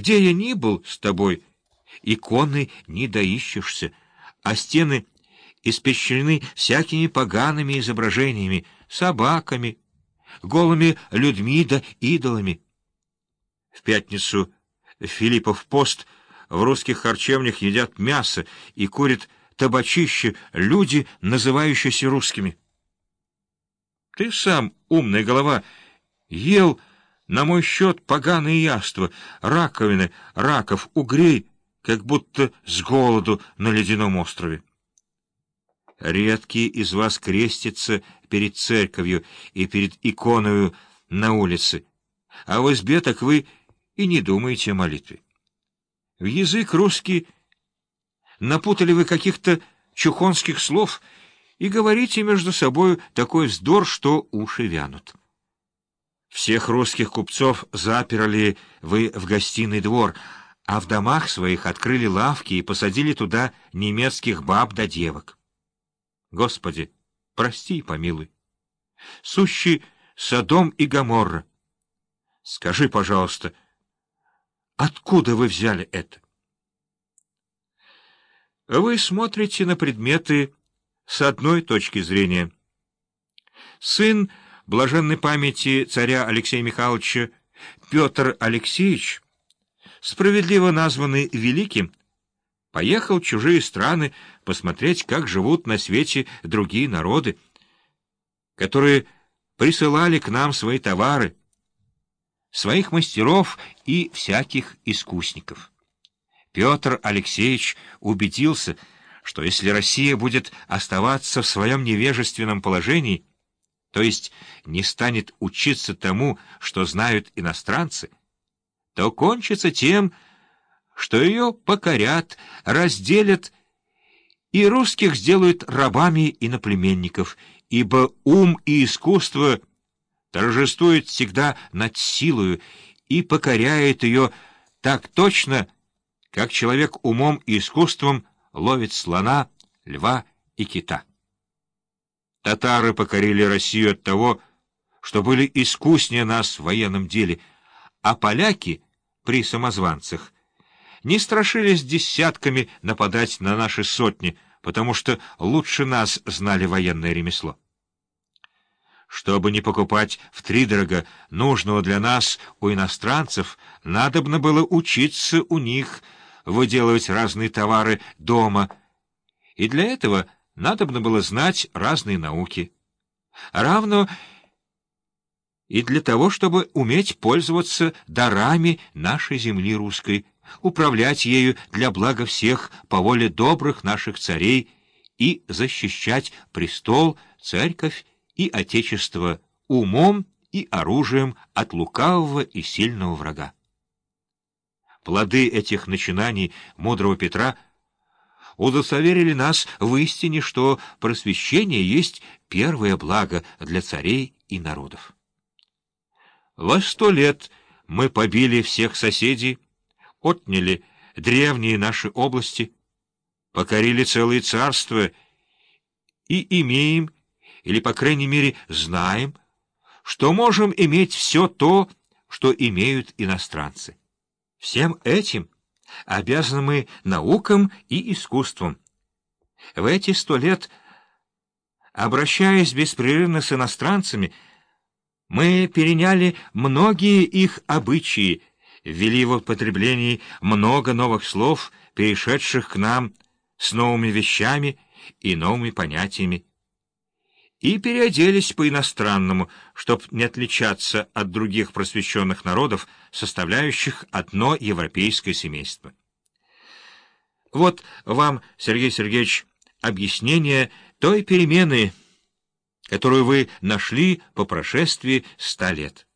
Где я ни был с тобой, иконы не доищешься, а стены испещрены всякими погаными изображениями, собаками, голыми людьми да идолами. В пятницу Филиппов пост в русских харчевнях едят мясо и курят табачище люди, называющиеся русскими. Ты сам, умная голова, ел на мой счет поганые яства, раковины, раков, угрей, как будто с голоду на ледяном острове. Редкие из вас крестятся перед церковью и перед иконою на улице, а в избе так вы и не думаете о молитве. В язык русский напутали вы каких-то чухонских слов и говорите между собой такой вздор, что уши вянут. Всех русских купцов заперли вы в гостиный двор, а в домах своих открыли лавки и посадили туда немецких баб да девок. Господи, прости и помилуй. Сущий Содом и Гоморра. Скажи, пожалуйста, откуда вы взяли это? Вы смотрите на предметы с одной точки зрения. Сын блаженной памяти царя Алексея Михайловича Петр Алексеевич, справедливо названный Великим, поехал в чужие страны посмотреть, как живут на свете другие народы, которые присылали к нам свои товары, своих мастеров и всяких искусников. Петр Алексеевич убедился, что если Россия будет оставаться в своем невежественном положении, то есть не станет учиться тому, что знают иностранцы, то кончится тем, что ее покорят, разделят и русских сделают рабами иноплеменников, ибо ум и искусство торжествуют всегда над силою и покоряет ее так точно, как человек умом и искусством ловит слона, льва и кита. Татары покорили Россию от того, что были искуснее нас в военном деле, а поляки при самозванцах не страшились десятками нападать на наши сотни, потому что лучше нас знали военное ремесло. Чтобы не покупать втридорога нужного для нас у иностранцев, надобно было учиться у них — выделывать разные товары дома, и для этого надобно было знать разные науки. Равно и для того, чтобы уметь пользоваться дарами нашей земли русской, управлять ею для блага всех по воле добрых наших царей и защищать престол, церковь и отечество умом и оружием от лукавого и сильного врага. Плоды этих начинаний мудрого Петра удостоверили нас в истине, что просвещение есть первое благо для царей и народов. Во сто лет мы побили всех соседей, отняли древние наши области, покорили целые царства и имеем, или, по крайней мере, знаем, что можем иметь все то, что имеют иностранцы. Всем этим обязаны мы наукам и искусствам. В эти сто лет, обращаясь беспрерывно с иностранцами, мы переняли многие их обычаи, ввели в употреблении много новых слов, перешедших к нам с новыми вещами и новыми понятиями и переоделись по-иностранному, чтобы не отличаться от других просвещенных народов, составляющих одно европейское семейство. Вот вам, Сергей Сергеевич, объяснение той перемены, которую вы нашли по прошествии ста лет.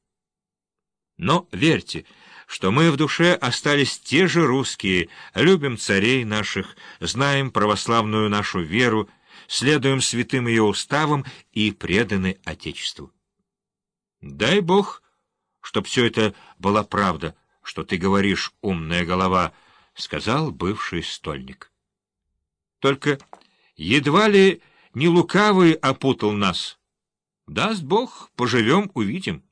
Но верьте, что мы в душе остались те же русские, любим царей наших, знаем православную нашу веру, следуем святым ее уставам и преданы Отечеству. Дай Бог, чтоб все это была правда, что ты говоришь, умная голова, — сказал бывший стольник. Только едва ли не лукавый опутал нас. Даст Бог, поживем, увидим.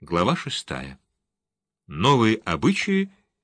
Глава шестая Новые обычаи